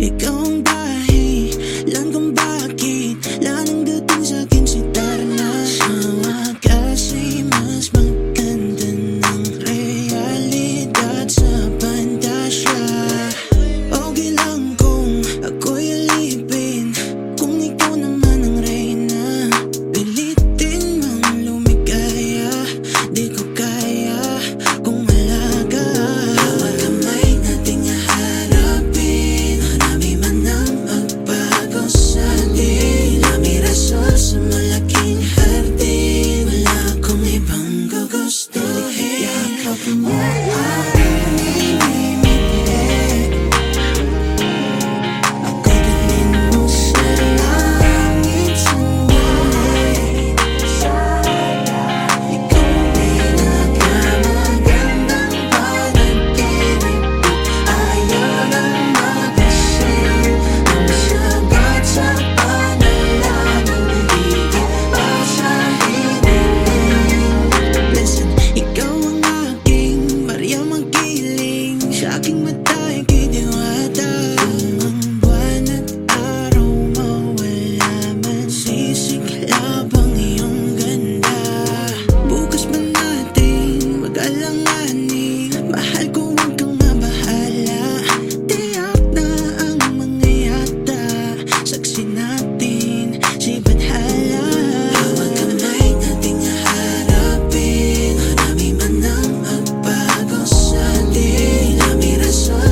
It ang bahay tingin Mahal kung huwag kang mabahala. Tiyak na ang mga yata. Saksi natin si Banhala. Bawat kamay nating haharapin Marami man ang magbago sa atin. Marami rason